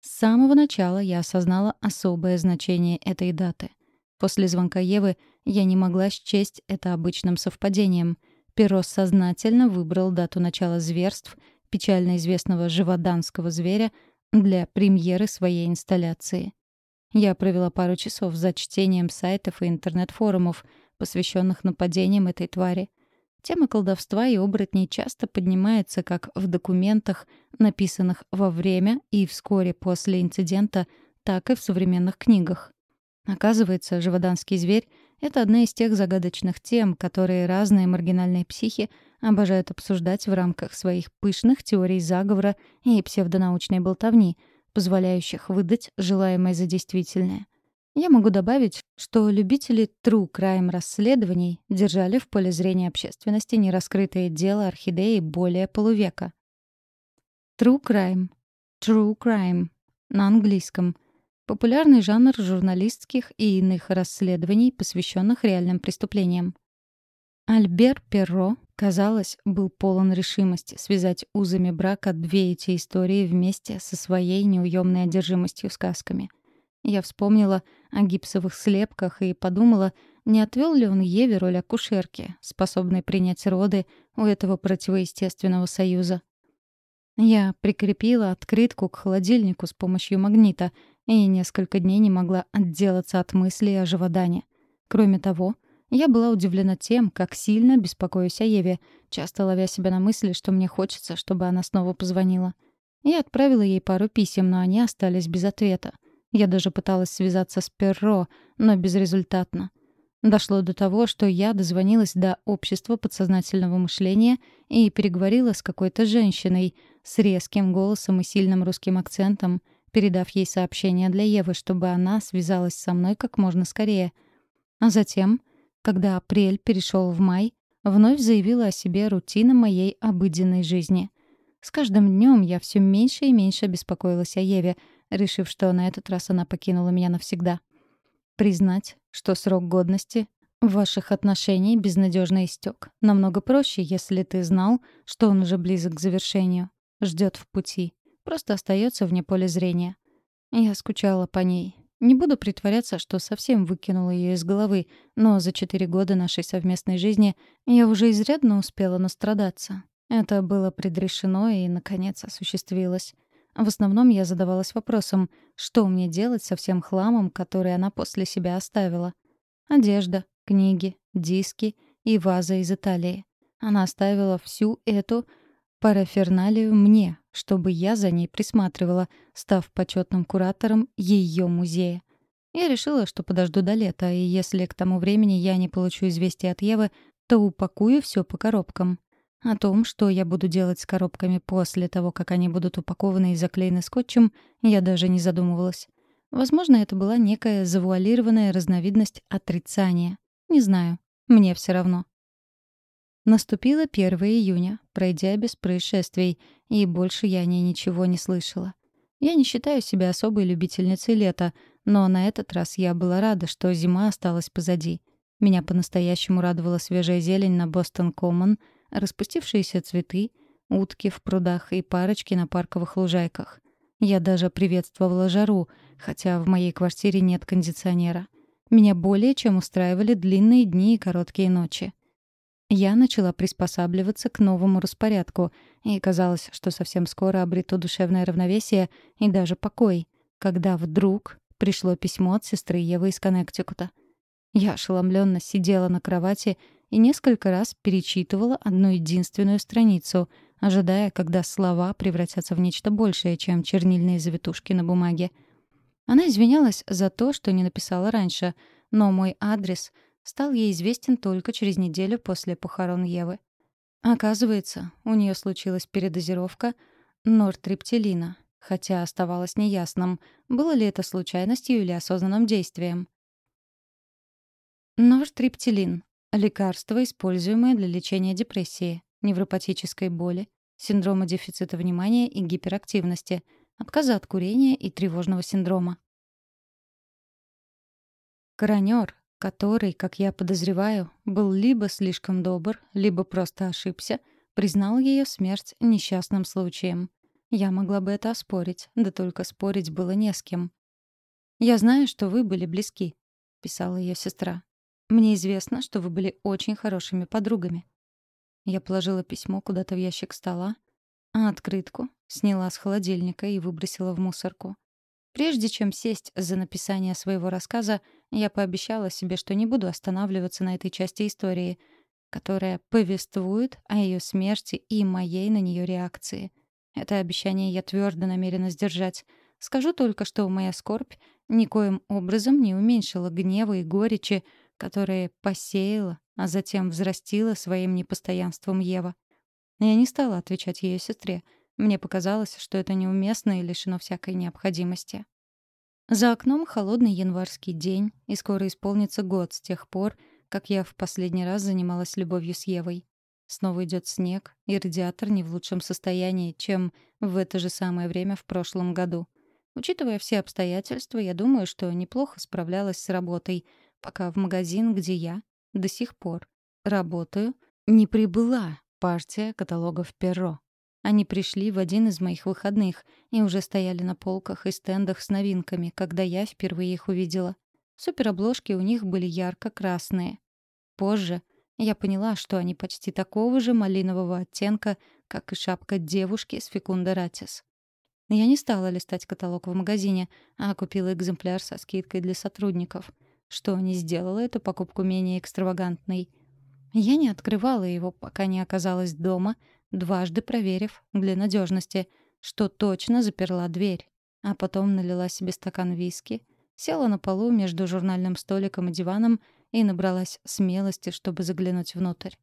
С самого начала я осознала особое значение этой даты. После звонка Евы я не могла счесть это обычным совпадением. Перо сознательно выбрал дату начала зверств печально известного живоданского зверя для премьеры своей инсталляции. Я провела пару часов за чтением сайтов и интернет-форумов, посвященных нападениям этой твари. Тема колдовства и оборотней часто поднимается как в документах, написанных во время и вскоре после инцидента, так и в современных книгах. Оказывается, живоданский зверь — это одна из тех загадочных тем, которые разные маргинальные психи обожают обсуждать в рамках своих пышных теорий заговора и псевдонаучной болтовни — позволяющих выдать желаемое за действительное. Я могу добавить, что любители true crime расследований держали в поле зрения общественности нераскрытое дело орхидеи более полувека. True crime. True crime. На английском. Популярный жанр журналистских и иных расследований, посвященных реальным преступлениям. Альбер Перро, казалось, был полон решимости связать узами брака две эти истории вместе со своей неуемной одержимостью сказками. Я вспомнила о гипсовых слепках и подумала, не отвел ли он Еве роль акушерки, способной принять роды у этого противоестественного союза. Я прикрепила открытку к холодильнику с помощью магнита и несколько дней не могла отделаться от мыслей о живодане. Кроме того, я была удивлена тем, как сильно беспокоюсь о Еве, часто ловя себя на мысли, что мне хочется, чтобы она снова позвонила. Я отправила ей пару писем, но они остались без ответа. Я даже пыталась связаться с Перро, но безрезультатно. Дошло до того, что я дозвонилась до общества подсознательного мышления и переговорила с какой-то женщиной с резким голосом и сильным русским акцентом, передав ей сообщение для Евы, чтобы она связалась со мной как можно скорее. А затем когда апрель перешел в май, вновь заявила о себе рутина моей обыденной жизни. С каждым днем я все меньше и меньше беспокоилась о Еве, решив, что на этот раз она покинула меня навсегда. Признать, что срок годности ваших отношений безнадежно истек. Намного проще, если ты знал, что он уже близок к завершению, ждет в пути, просто остается вне поля зрения. Я скучала по ней, не буду притворяться, что совсем выкинула ее из головы, но за четыре года нашей совместной жизни я уже изрядно успела настрадаться. Это было предрешено и, наконец, осуществилось. В основном я задавалась вопросом, что мне делать со всем хламом, который она после себя оставила. Одежда, книги, диски и ваза из Италии. Она оставила всю эту параферналию мне, чтобы я за ней присматривала, став почетным куратором ее музея. Я решила, что подожду до лета, и если к тому времени я не получу известия от Евы, то упакую все по коробкам. О том, что я буду делать с коробками после того, как они будут упакованы и заклеены скотчем, я даже не задумывалась. Возможно, это была некая завуалированная разновидность отрицания. Не знаю. Мне все равно. Наступило 1 июня, пройдя без происшествий, и больше я о ней ничего не слышала. Я не считаю себя особой любительницей лета, но на этот раз я была рада, что зима осталась позади. Меня по-настоящему радовала свежая зелень на Бостон-Коммон, распустившиеся цветы, утки в прудах и парочки на парковых лужайках. Я даже приветствовала жару, хотя в моей квартире нет кондиционера. Меня более чем устраивали длинные дни и короткие ночи. Я начала приспосабливаться к новому распорядку, и казалось, что совсем скоро обрету душевное равновесие и даже покой, когда вдруг пришло письмо от сестры Евы из Коннектикута. Я ошеломленно сидела на кровати и несколько раз перечитывала одну единственную страницу, ожидая, когда слова превратятся в нечто большее, чем чернильные завитушки на бумаге. Она извинялась за то, что не написала раньше, но мой адрес стал ей известен только через неделю после похорон Евы. Оказывается, у нее случилась передозировка нортриптилина, хотя оставалось неясным, было ли это случайностью или осознанным действием. Нортриптилин — лекарство, используемое для лечения депрессии, невропатической боли, синдрома дефицита внимания и гиперактивности, отказа от курения и тревожного синдрома. Коронер который, как я подозреваю, был либо слишком добр, либо просто ошибся, признал ее смерть несчастным случаем. Я могла бы это оспорить, да только спорить было не с кем. «Я знаю, что вы были близки», — писала ее сестра. «Мне известно, что вы были очень хорошими подругами». Я положила письмо куда-то в ящик стола, а открытку сняла с холодильника и выбросила в мусорку. Прежде чем сесть за написание своего рассказа, я пообещала себе, что не буду останавливаться на этой части истории, которая повествует о ее смерти и моей на нее реакции. Это обещание я твердо намерена сдержать. Скажу только, что моя скорбь никоим образом не уменьшила гнева и горечи, которые посеяла, а затем взрастила своим непостоянством Ева. Я не стала отвечать ее сестре — мне показалось, что это неуместно и лишено всякой необходимости. За окном холодный январский день, и скоро исполнится год с тех пор, как я в последний раз занималась любовью с Евой. Снова идет снег, и радиатор не в лучшем состоянии, чем в это же самое время в прошлом году. Учитывая все обстоятельства, я думаю, что неплохо справлялась с работой, пока в магазин, где я до сих пор работаю, не прибыла партия каталогов Перро. Они пришли в один из моих выходных и уже стояли на полках и стендах с новинками, когда я впервые их увидела. Суперобложки у них были ярко-красные. Позже я поняла, что они почти такого же малинового оттенка, как и шапка девушки с Фекунда Ратис. Я не стала листать каталог в магазине, а купила экземпляр со скидкой для сотрудников, что не сделало эту покупку менее экстравагантной. Я не открывала его, пока не оказалась дома, дважды проверив для надежности, что точно заперла дверь. А потом налила себе стакан виски, села на полу между журнальным столиком и диваном и набралась смелости, чтобы заглянуть внутрь.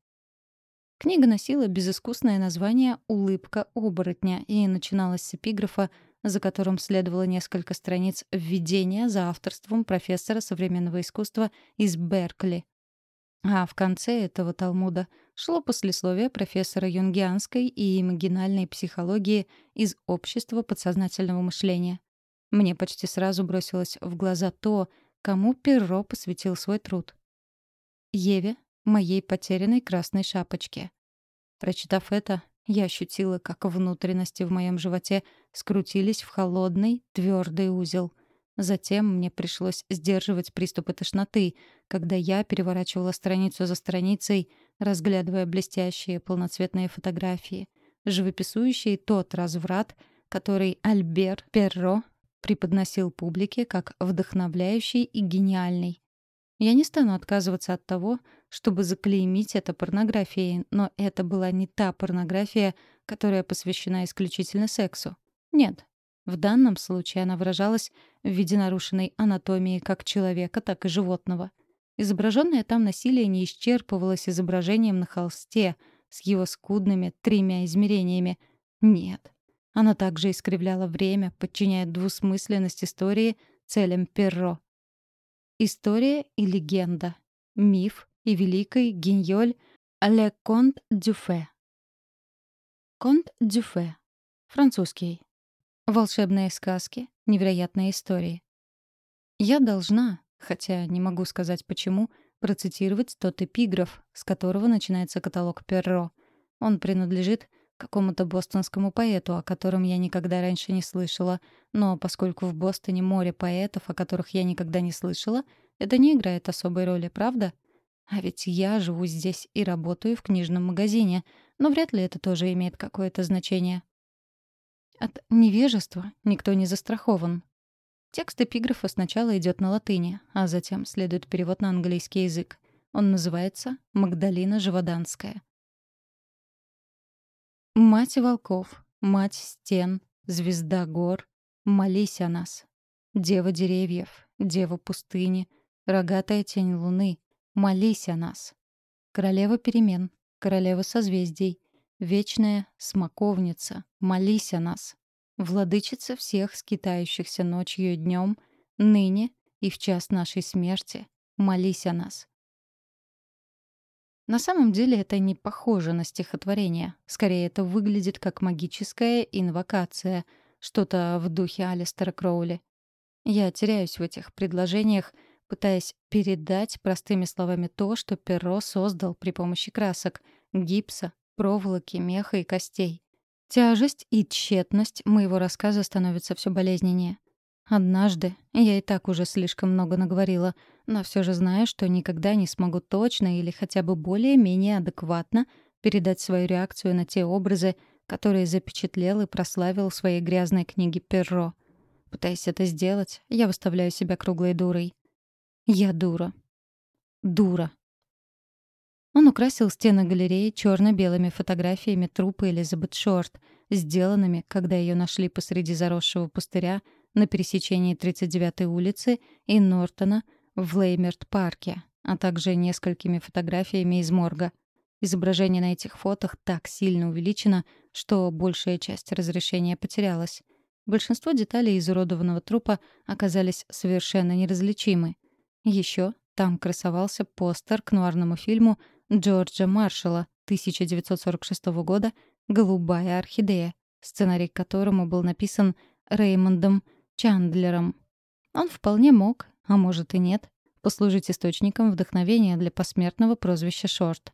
Книга носила безыскусное название «Улыбка оборотня» и начиналась с эпиграфа, за которым следовало несколько страниц введения за авторством профессора современного искусства из Беркли. А в конце этого Талмуда шло послесловие профессора юнгианской и имагинальной психологии из общества подсознательного мышления. Мне почти сразу бросилось в глаза то, кому Перро посвятил свой труд. Еве, моей потерянной красной шапочке. Прочитав это, я ощутила, как внутренности в моем животе скрутились в холодный, твердый узел. Затем мне пришлось сдерживать приступы тошноты, когда я переворачивала страницу за страницей, разглядывая блестящие полноцветные фотографии, живописующие тот разврат, который Альбер Перро преподносил публике как вдохновляющий и гениальный. Я не стану отказываться от того, чтобы заклеймить это порнографией, но это была не та порнография, которая посвящена исключительно сексу. Нет, в данном случае она выражалась в виде нарушенной анатомии как человека, так и животного. Изображенное там насилие не исчерпывалось изображением на холсте с его скудными тремя измерениями. Нет. Оно также искривляло время, подчиняя двусмысленность истории целям Перро. История и легенда. Миф и великий Le Conte du Fé. Конт Дюфе. Французский. Волшебные сказки, невероятные истории. Я должна, хотя не могу сказать почему, процитировать тот эпиграф, с которого начинается каталог Перро. Он принадлежит какому-то бостонскому поэту, о котором я никогда раньше не слышала. Но поскольку в Бостоне море поэтов, о которых я никогда не слышала, это не играет особой роли, правда? А ведь я живу здесь и работаю в книжном магазине, но вряд ли это тоже имеет какое-то значение. От невежества никто не застрахован. Текст эпиграфа сначала идет на латыни, а затем следует перевод на английский язык. Он называется «Магдалина Живоданская». Мать волков, мать стен, звезда гор, молись о нас. Дева деревьев, дева пустыни, рогатая тень луны, молись о нас. Королева перемен, королева созвездий, вечная смоковница, молись о нас. Владычица всех скитающихся ночью и днем, ныне и в час нашей смерти, молись о нас. На самом деле это не похоже на стихотворение. Скорее, это выглядит как магическая инвокация, что-то в духе Алистера Кроули. Я теряюсь в этих предложениях, пытаясь передать простыми словами то, что Перро создал при помощи красок, гипса, проволоки, меха и костей. Тяжесть и тщетность моего рассказа становятся все болезненнее. Однажды, я и так уже слишком много наговорила, но все же знаю, что никогда не смогу точно или хотя бы более-менее адекватно передать свою реакцию на те образы, которые запечатлел и прославил в своей грязной книге Перро. Пытаясь это сделать, я выставляю себя круглой дурой. Я дура. Дура. Он украсил стены галереи черно-белыми фотографиями трупа Элизабет Шорт, сделанными, когда ее нашли посреди заросшего пустыря — на пересечении 39-й улицы и Нортона в Леймерт-парке, а также несколькими фотографиями из морга. Изображение на этих фотах так сильно увеличено, что большая часть разрешения потерялась. Большинство деталей изуродованного трупа оказались совершенно неразличимы. Еще там красовался постер к нуарному фильму Джорджа Маршалла 1946 года «Голубая орхидея», сценарий к которому был написан Реймондом Чандлером. Он вполне мог, а может и нет, послужить источником вдохновения для посмертного прозвища Шорт.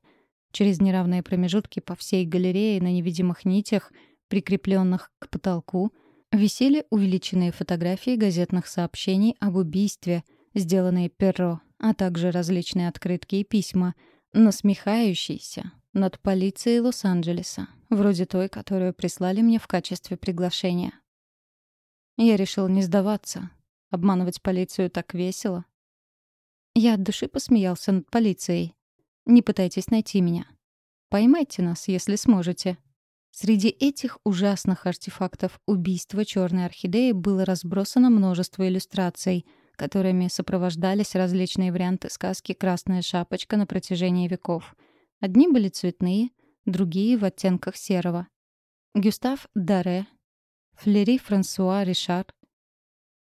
Через неравные промежутки по всей галерее на невидимых нитях, прикрепленных к потолку, висели увеличенные фотографии газетных сообщений об убийстве, сделанные Перро, а также различные открытки и письма, насмехающиеся над полицией Лос-Анджелеса, вроде той, которую прислали мне в качестве приглашения. Я решил не сдаваться. Обманывать полицию так весело. Я от души посмеялся над полицией. Не пытайтесь найти меня. Поймайте нас, если сможете. Среди этих ужасных артефактов убийства черной орхидеи было разбросано множество иллюстраций, которыми сопровождались различные варианты сказки «Красная шапочка» на протяжении веков. Одни были цветные, другие — в оттенках серого. Гюстав Даре Флери Франсуа Ришар,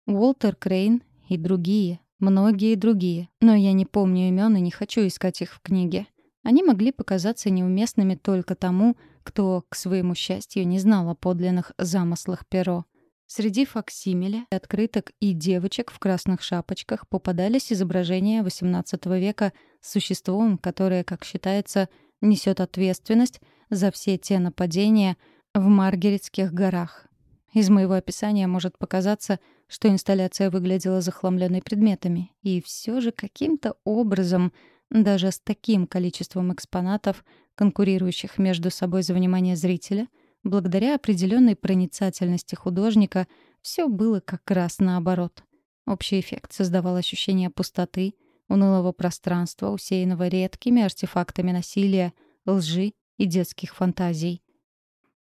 Уолтер Крейн и другие, многие другие, но я не помню имен и не хочу искать их в книге. Они могли показаться неуместными только тому, кто, к своему счастью, не знал о подлинных замыслах перо. Среди факсимиля, открыток и девочек в красных шапочках попадались изображения XVIII века с существом, которое, как считается, несет ответственность за все те нападения в Маргаретских горах. Из моего описания может показаться, что инсталляция выглядела захламленной предметами, и все же каким-то образом, даже с таким количеством экспонатов, конкурирующих между собой за внимание зрителя, благодаря определенной проницательности художника, все было как раз наоборот. Общий эффект создавал ощущение пустоты, унылого пространства, усеянного редкими артефактами насилия, лжи и детских фантазий.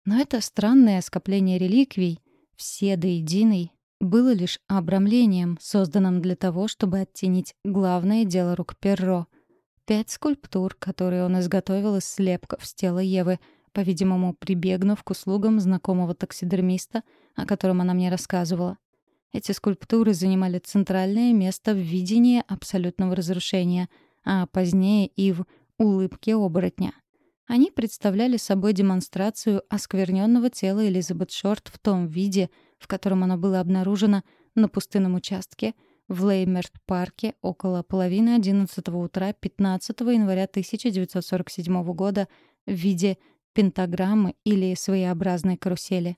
Но это странное скопление реликвий, все до единой, было лишь обрамлением, созданным для того, чтобы оттенить главное дело рук Перро. Пять скульптур, которые он изготовил из слепков с тела Евы, по-видимому, прибегнув к услугам знакомого таксидермиста, о котором она мне рассказывала. Эти скульптуры занимали центральное место в видении абсолютного разрушения, а позднее Ив улыбки оборотня. Они представляли собой демонстрацию оскверненного тела Элизабет Шорт в том виде, в котором оно было обнаружено на пустынном участке в Леймерт-парке около половины 11 утра 15 января 1947 года в виде пентаграммы или своеобразной карусели.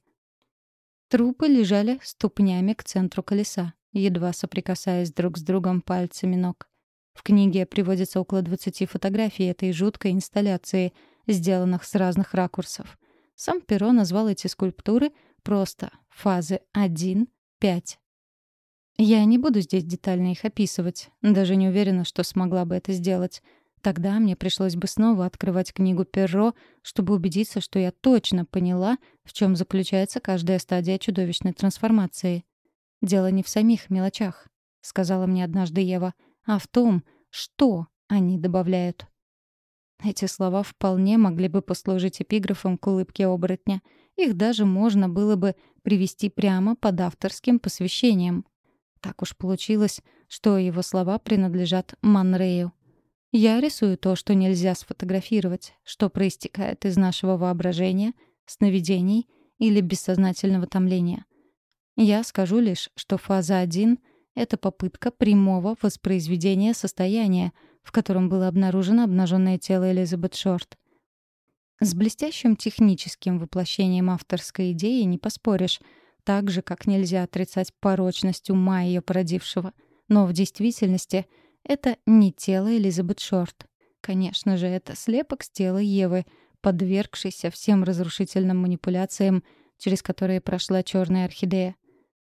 Трупы лежали ступнями к центру колеса, едва соприкасаясь друг с другом пальцами ног. В книге приводится около 20 фотографий этой жуткой инсталляции, сделанных с разных ракурсов. Сам Перо назвал эти скульптуры просто «фазы 1-5». Я не буду здесь детально их описывать, даже не уверена, что смогла бы это сделать. Тогда мне пришлось бы снова открывать книгу Перро, чтобы убедиться, что я точно поняла, в чем заключается каждая стадия чудовищной трансформации. «Дело не в самих мелочах», — сказала мне однажды Ева, «а в том, что они добавляют». Эти слова вполне могли бы послужить эпиграфом к улыбке оборотня. Их даже можно было бы привести прямо под авторским посвящением. Так уж получилось, что его слова принадлежат Манрею. Я рисую то, что нельзя сфотографировать, что проистекает из нашего воображения, сновидений или бессознательного томления. Я скажу лишь, что фаза 1 — это попытка прямого воспроизведения состояния, в котором было обнаружено обнаженное тело Элизабет Шорт. С блестящим техническим воплощением авторской идеи не поспоришь, так же, как нельзя отрицать порочность ума ее породившего. Но в действительности это не тело Элизабет Шорт. Конечно же, это слепок с тела Евы, подвергшейся всем разрушительным манипуляциям, через которые прошла черная орхидея.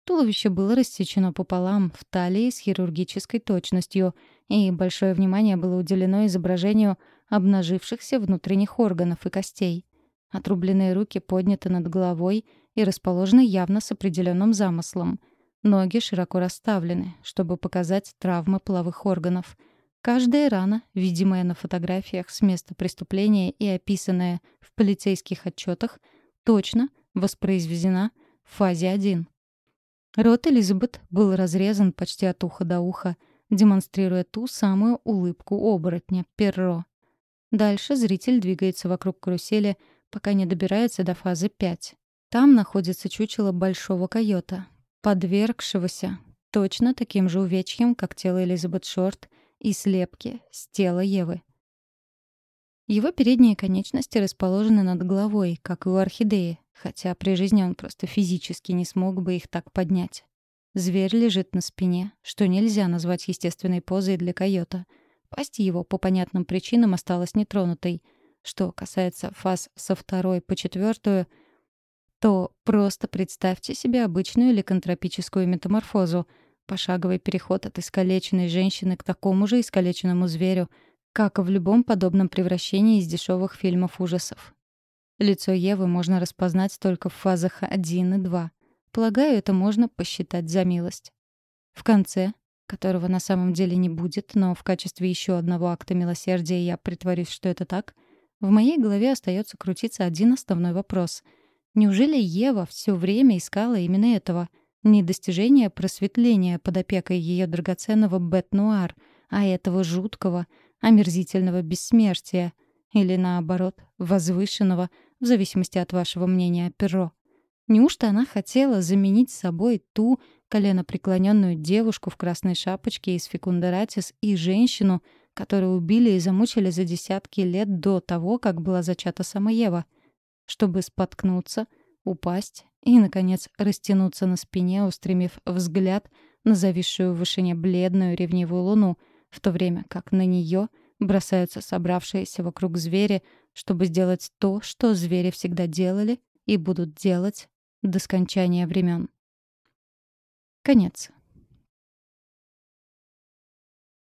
Туловище было рассечено пополам в талии с хирургической точностью, и большое внимание было уделено изображению обнажившихся внутренних органов и костей. Отрубленные руки подняты над головой и расположены явно с определенным замыслом. Ноги широко расставлены, чтобы показать травмы половых органов. Каждая рана, видимая на фотографиях с места преступления и описанная в полицейских отчетах, точно воспроизведена в фазе 1. Рот Элизабет был разрезан почти от уха до уха, демонстрируя ту самую улыбку оборотня, перро. Дальше зритель двигается вокруг карусели, пока не добирается до фазы 5. Там находится чучело большого койота, подвергшегося точно таким же увечьям, как тело Элизабет Шорт и слепки с тела Евы. Его передние конечности расположены над головой, как и у орхидеи, хотя при жизни он просто физически не смог бы их так поднять. Зверь лежит на спине, что нельзя назвать естественной позой для койота. Пасть его по понятным причинам осталась нетронутой. Что касается фаз со второй по четвертую, то просто представьте себе обычную ликантропическую метаморфозу, пошаговый переход от искалеченной женщины к такому же искалеченному зверю, как и в любом подобном превращении из дешевых фильмов ужасов. Лицо Евы можно распознать только в фазах 1 и 2. Полагаю, это можно посчитать за милость. В конце, которого на самом деле не будет, но в качестве еще одного акта милосердия я притворюсь, что это так, в моей голове остается крутиться один основной вопрос. Неужели Ева все время искала именно этого? Не достижения просветления под опекой ее драгоценного бет-нуар, а этого жуткого, омерзительного бессмертия — или, наоборот, возвышенного, в зависимости от вашего мнения, перо. Неужто она хотела заменить собой ту коленопреклоненную девушку в красной шапочке из фекундератис и женщину, которую убили и замучили за десятки лет до того, как была зачата сама Ева, чтобы споткнуться, упасть и, наконец, растянуться на спине, устремив взгляд на зависшую в вышине бледную ревнивую луну, в то время как на нее — бросаются собравшиеся вокруг звери, чтобы сделать то, что звери всегда делали и будут делать до скончания времен. Конец.